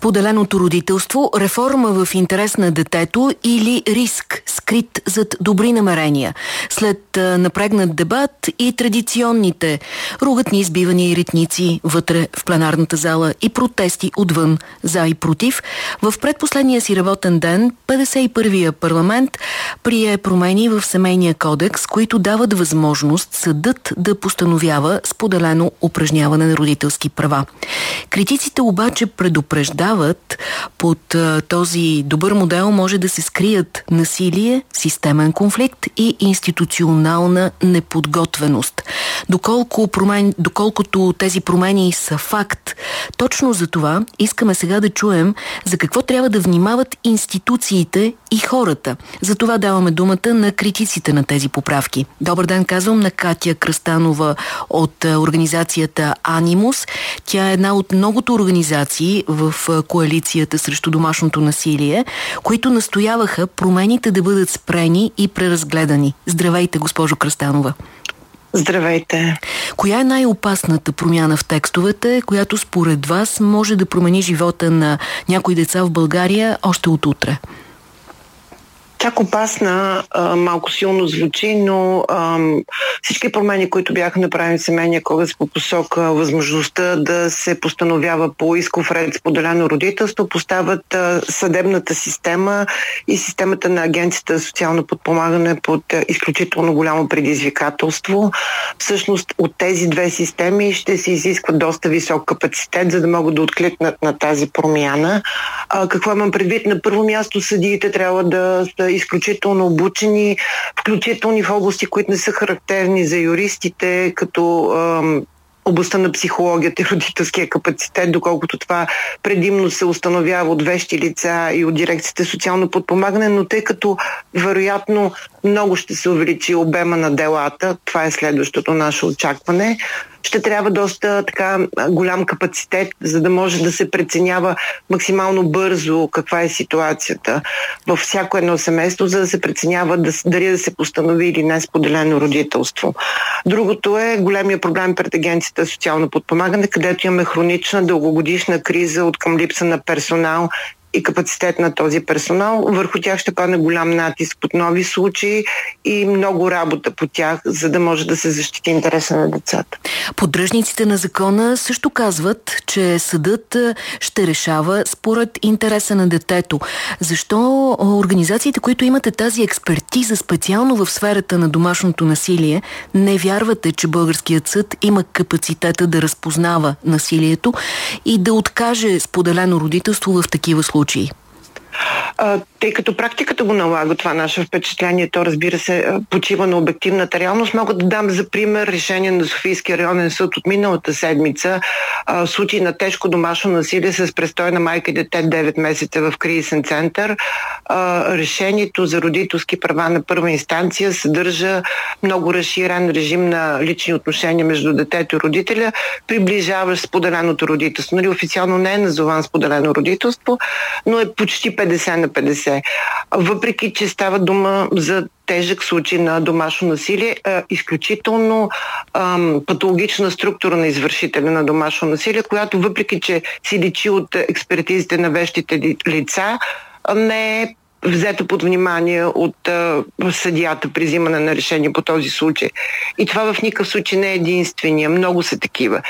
Поделеното родителство, реформа в интерес на детето или риск, скрит зад добри намерения. След напрегнат дебат и традиционните ругатни избивания и ритници вътре в пленарната зала и протести отвън за и против, в предпоследния си работен ден 51-я парламент прие промени в семейния кодекс, които дават възможност съдът да постановява споделено упражняване на родителски права. Критиците обаче предупреждават, под а, този добър модел може да се скрият насилие, системен конфликт и институционална неподготвеност. Доколко промен... Доколкото тези промени са факт, точно за това искаме сега да чуем за какво трябва да внимават институциите и хората. За това даваме думата на критиците на тези поправки. Добър ден казвам на Катя Кръстанова от организацията Анимус. Тя е една от многото организации в коалицията срещу домашното насилие, които настояваха промените да бъдат спрени и преразгледани. Здравейте, госпожо Кръстанова. Здравейте. Коя е най-опасната промяна в текстовете, която според вас може да промени живота на някои деца в България още от утре? Чак опасна, а, малко силно звучи, но а, всички промени, които бяха направени в семейния кодекс по посока възможността да се постановява по исков ред споделено родителство, поставят а, съдебната система и системата на Агенцията за социално подпомагане под а, изключително голямо предизвикателство. Всъщност от тези две системи ще се изисква доста висок капацитет, за да могат да откликнат на тази промяна. А, какво имам предвид? На първо място съдиите трябва да изключително обучени, включително в области, които не са характерни за юристите, като областта на психологията и родителския капацитет, доколкото това предимно се установява от вещи лица и от дирекцията социално подпомагане, но тъй като вероятно много ще се увеличи обема на делата, това е следващото наше очакване, ще трябва доста така голям капацитет, за да може да се преценява максимално бързо каква е ситуацията във всяко едно семейство, за да се преценява да, дали да се постанови или не споделено родителство. Другото е големия проблем пред агенцията социално подпомагане, където имаме хронична дългогодишна криза от към липса на персонал и капацитет на този персонал. Върху тях ще падне голям натиск под нови случаи и много работа по тях, за да може да се защити интереса на децата. Поддръжниците на закона също казват, че съдът ще решава според интереса на детето. Защо организациите, които имате тази експертиза специално в сферата на домашното насилие, не вярвате, че българският съд има капацитета да разпознава насилието и да откаже споделено родителство в такива случаи? Случаи? Тъй като практиката го налага това наше впечатление, то разбира се почива на обективната реалност, мога да дам за пример решение на Софийския районен съд от миналата седмица, а, случай на тежко домашно насилие с престой на майка и дете 9 месеца в кризисен център. А, решението за родителски права на първа инстанция съдържа много разширен режим на лични отношения между детето и родителя, приближаващ споделеното родителство. Нали, официално не е назован споделено родителство, но е почти 50 на 50. Въпреки, че става дума за тежък случай на домашно насилие, е, изключително ам, патологична структура на извършителя на домашно насилие, която въпреки, че си личи от експертизите на вещите лица, не е взето под внимание от а, съдията при взимане на решение по този случай. И това в никакъв случай не е единствения. Много са такива.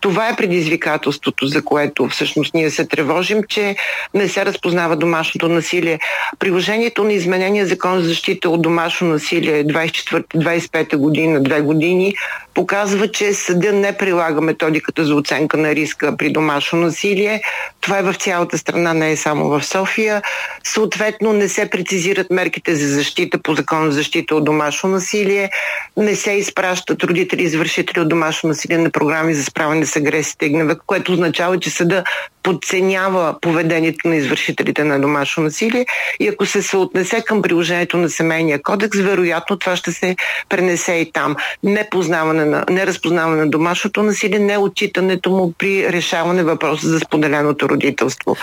Това е предизвикателството, за което всъщност ние се тревожим, че не се разпознава домашното насилие. Приложението на изменения закон за защита от домашно насилие 24-25 година, две години, показва, че съдя не прилага методиката за оценка на риска при домашно насилие. Това е в цялата страна, не е само в София. Съответно, не се прецизират мерките за защита по закон за защита от домашно насилие, не се изпращат родители извършители от домашно насилие на програми за справяне с агресията и гнева, което означава, че съда подценява поведението на извършителите на домашно насилие и ако се съотнесе към приложението на семейния кодекс, вероятно това ще се пренесе и там. Непознаване на, неразпознаване на домашното насилие, не отчитането му при решаване въпроса за споделеното родителство.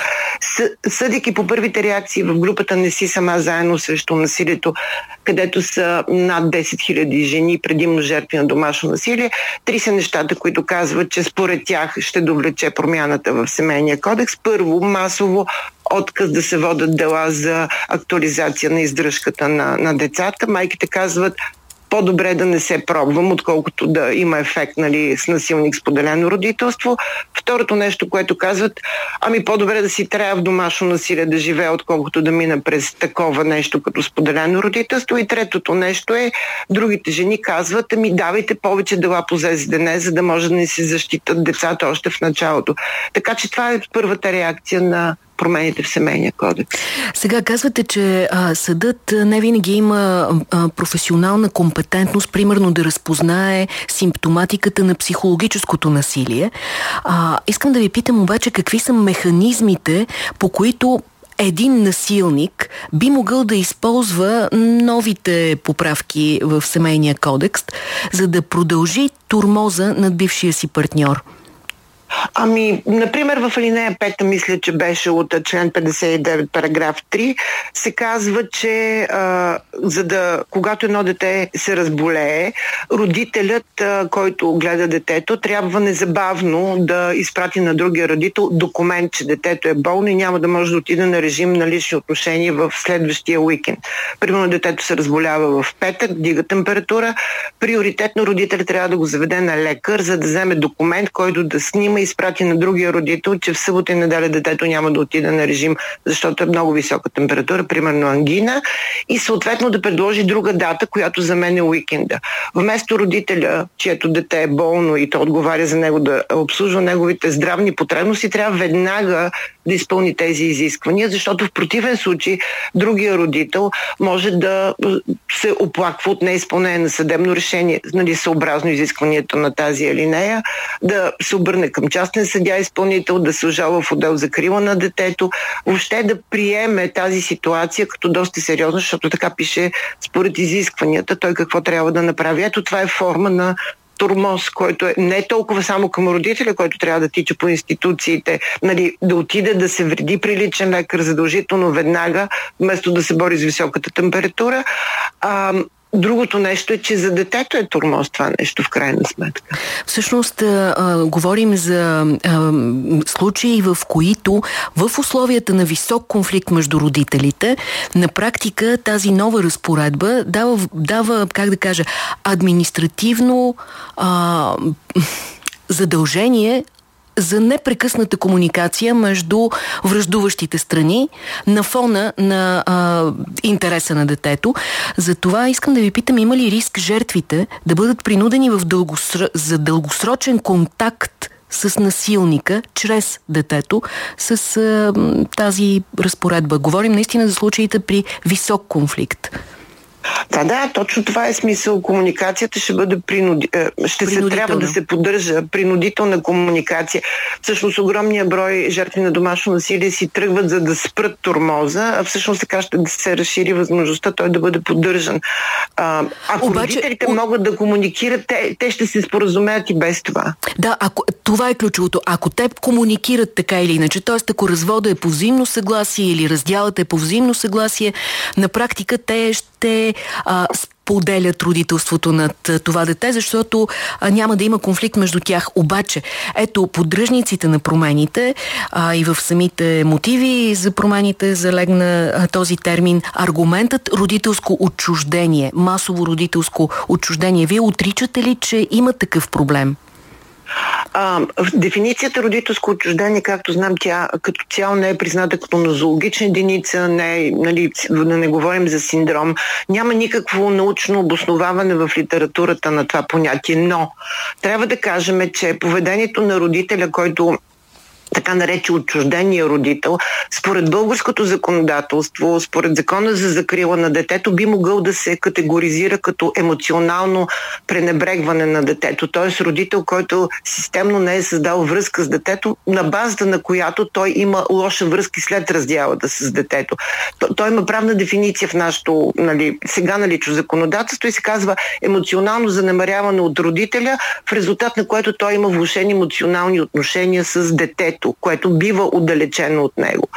Съдейки по първите реакции в групата не си сама заедно срещу насилието, където са над 10 000 жени, предимно жертви на домашно насилие. Три са нещата, които казват, че според тях ще довлече промяната в семейния кодекс. Първо, масово отказ да се водят дела за актуализация на издръжката на, на децата. Майките казват, по-добре да не се пробвам, отколкото да има ефект нали, с насилник споделено родителство. Второто нещо, което казват, ами по-добре да си трябва в домашно насилие да живее, отколкото да мина през такова нещо като споделено родителство. И третото нещо е, другите жени казват, ами давайте повече дела по ЗЗДН, за да може да не се защитат децата още в началото. Така че това е първата реакция на промените в семейния кодекс. Сега казвате, че а, съдът не винаги има а, професионална компетентност, примерно да разпознае симптоматиката на психологическото насилие. А, искам да ви питам обаче какви са механизмите, по които един насилник би могъл да използва новите поправки в семейния кодекс, за да продължи турмоза над бившия си партньор? Ами, например, в алинея 5, мисля, че беше от член 59, параграф 3, се казва, че а, за да, когато едно дете се разболее, родителят, а, който гледа детето, трябва незабавно да изпрати на другия родител документ, че детето е болно и няма да може да отиде на режим на лични отношения в следващия уикенд. Примерно детето се разболява в петък, дига температура, приоритетно родителят трябва да го заведе на лекар, за да вземе документ, който да снима изпрати на другия родител, че в събота и неделя детето няма да отиде на режим, защото е много висока температура, примерно ангина, и съответно да предложи друга дата, която за мен е уикенда. Вместо родителя, чието дете е болно и то отговаря за него да обслужва неговите здравни потребности, трябва веднага да изпълни тези изисквания, защото в противен случай другия родител може да се оплаква от неизпълнение на съдебно решение, нали, съобразно изискванията на тази алинея, да се обърне към частен съдя изпълнител, да се ожалва в отдел за крила на детето, въобще да приеме тази ситуация като доста сериозна, защото така пише според изискванията той какво трябва да направи. Ето това е форма на турмоз, който е не толкова само към родителя, който трябва да тича по институциите, нали, да отиде да се вреди при лекар задължително веднага, вместо да се бори с високата температура, а, Другото нещо е, че за детето е турмоз това нещо в крайна сметка. Всъщност а, говорим за а, случаи, в които в условията на висок конфликт между родителите, на практика тази нова разпоредба дава, дава как да кажа, административно а, задължение за непрекъсната комуникация между връждуващите страни на фона на а, интереса на детето. За това искам да ви питам, има ли риск жертвите да бъдат принудени в дългоср... за дългосрочен контакт с насилника, чрез детето, с а, тази разпоредба. Говорим наистина за случаите при висок конфликт. Да, да, точно това е смисъл. Комуникацията ще бъде принуди... Е, ще се трябва да се поддържа принудителна комуникация. Всъщност огромния брой жертви на домашно насилие си тръгват за да спрат турмоза, а всъщност така ще да се разшири възможността той да бъде поддържан. А, ако Обаче, родителите могат да комуникират, те, те ще се споразумеят и без това. Да, ако, това е ключовото. Ако те комуникират така или иначе, т.е. ако развода е по взаимно съгласие или разделът е по взаимно съгласие, на практика те ще а, споделят родителството над това дете, защото а, няма да има конфликт между тях. Обаче, ето, поддръжниците на промените а, и в самите мотиви за промените залегна а, този термин аргументът родителско отчуждение, масово родителско отчуждение. Вие отричате ли, че има такъв проблем? А, дефиницията родителско отчуждение, както знам, тя като цяло не е призната като нозологична единица, не е, нали, да не говорим за синдром. Няма никакво научно обосноваване в литературата на това понятие, но трябва да кажем, че поведението на родителя, който така нарече отчуждения родител, според българското законодателство, според закона за закрила на детето, би могъл да се категоризира като емоционално пренебрегване на детето. Т.е. родител, който системно не е създал връзка с детето, на базата на която той има лоша връзка след раздялата с детето. Той има правна дефиниция в нашото нали, сега налично законодателство и се казва емоционално занемаряване от родителя, в резултат на което той има влушени емоционални отношения с детето детето, което бива отдалечено от него.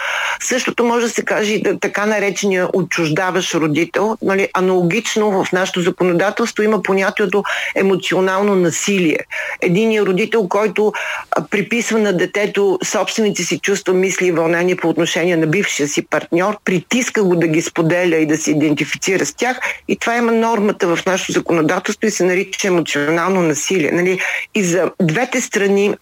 Същото може да се каже и да, така наречения отчуждаващ родител. Нали, аналогично в нашето законодателство има понятието емоционално насилие. Единият родител, който приписва на детето собствените си чувства, мисли и вълнения по отношение на бившия си партньор, притиска го да ги споделя и да се идентифицира с тях. И това има нормата в нашето законодателство и се нарича емоционално насилие. Нали? И за двете страни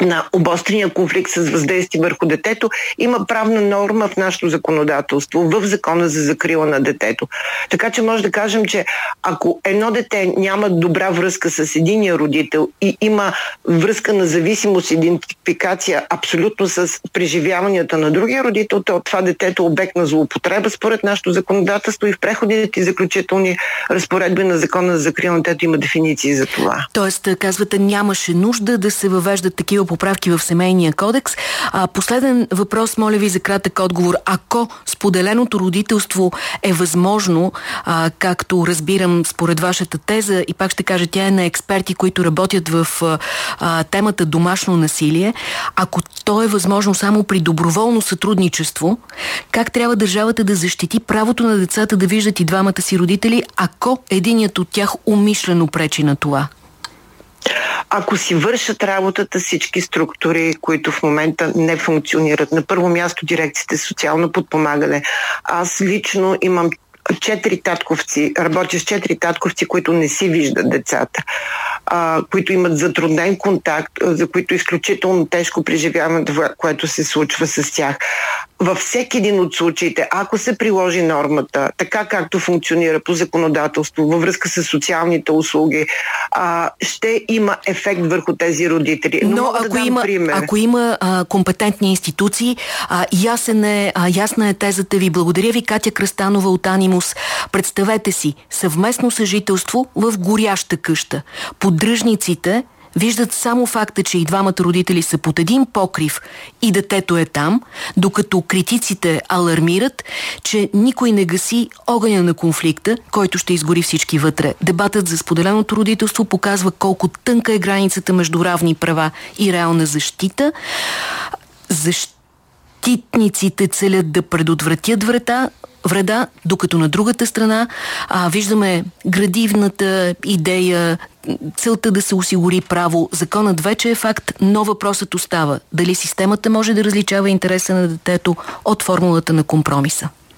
на обострения конфликт с въздействие върху детето, има правна норма в нашето законодателство, в закона за закрила на детето. Така че може да кажем, че ако едно дете няма добра връзка с единия родител и има връзка на зависимост, идентификация абсолютно с преживяванията на другия родител, то това детето е обект на злоупотреба според нашето законодателство и в преходите и заключителни разпоредби на закона за закрила на детето има дефиниции за това. Тоест, казвате, нямаше нужда да се въвеждат такива поправки в семейния кодекс. А, последен въпрос, моля ви за кратък отговор. Ако споделеното родителство е възможно, а, както разбирам според вашата теза, и пак ще кажа, тя е на експерти, които работят в а, темата домашно насилие, ако то е възможно само при доброволно сътрудничество, как трябва държавата да защити правото на децата да виждат и двамата си родители, ако единият от тях умишлено пречи на това? Ако си вършат работата всички структури, които в момента не функционират. На първо място дирекциите социално подпомагане. Аз лично имам четири татковци, работя с четири татковци, които не си виждат децата, а, които имат затруднен контакт, за които изключително тежко преживяват това, което се случва с тях във всеки един от случаите, ако се приложи нормата, така както функционира по законодателство, във връзка с социалните услуги, а, ще има ефект върху тези родители. Но, Но ако, да има, пример. ако има а, компетентни институции, а, ясен е, а, ясна е тезата ви. Благодаря ви, Катя Кръстанова от Анимус. Представете си съвместно съжителство в горяща къща. Поддръжниците виждат само факта, че и двамата родители са под един покрив и детето е там, докато критиците алармират, че никой не гаси огъня на конфликта, който ще изгори всички вътре. Дебатът за споделеното родителство показва колко тънка е границата между равни права и реална защита. Защитниците целят да предотвратят врата, вреда, докато на другата страна а, виждаме градивната идея, целта да се осигури право. Законът вече е факт, но въпросът остава. Дали системата може да различава интереса на детето от формулата на компромиса?